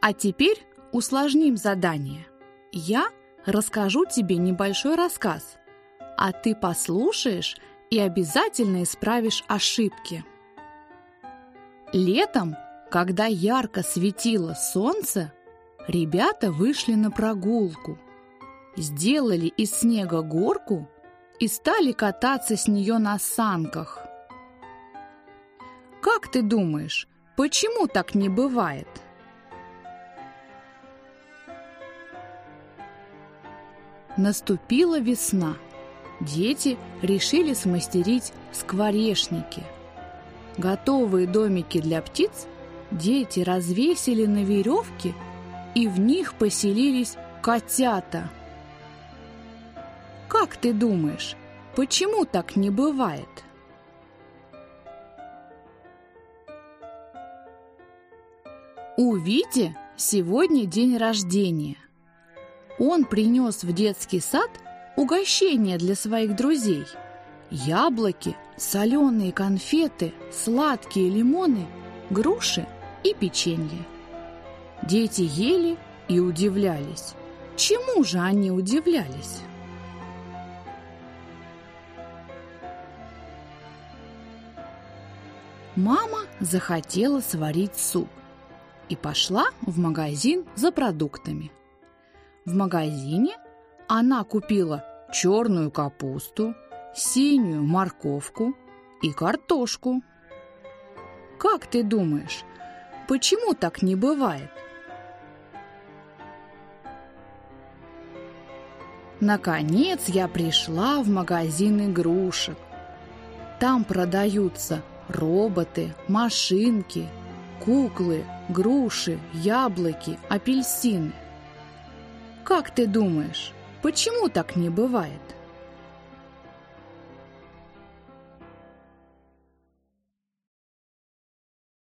А теперь усложним задание. Я расскажу тебе небольшой рассказ, а ты послушаешь и обязательно исправишь ошибки. Летом, когда ярко светило солнце, ребята вышли на прогулку, сделали из снега горку и стали кататься с нее на санках. Как ты думаешь, почему так не бывает? Наступила весна. Дети решили смастерить скворечники. Готовые домики для птиц дети развесили на веревке, и в них поселились котята. Как ты думаешь, почему так не бывает? У Вити сегодня день рождения. Он принес в детский сад угощение для своих друзей. Яблоки, соленые конфеты, сладкие лимоны, груши и печенье. Дети ели и удивлялись. Чему же они удивлялись? Мама захотела сварить суп и пошла в магазин за продуктами. В магазине она купила черную капусту, синюю морковку и картошку. Как ты думаешь, почему так не бывает? Наконец я пришла в магазин игрушек. Там продаются роботы, машинки, куклы, груши, яблоки, апельсины. Как ты думаешь, почему так не бывает?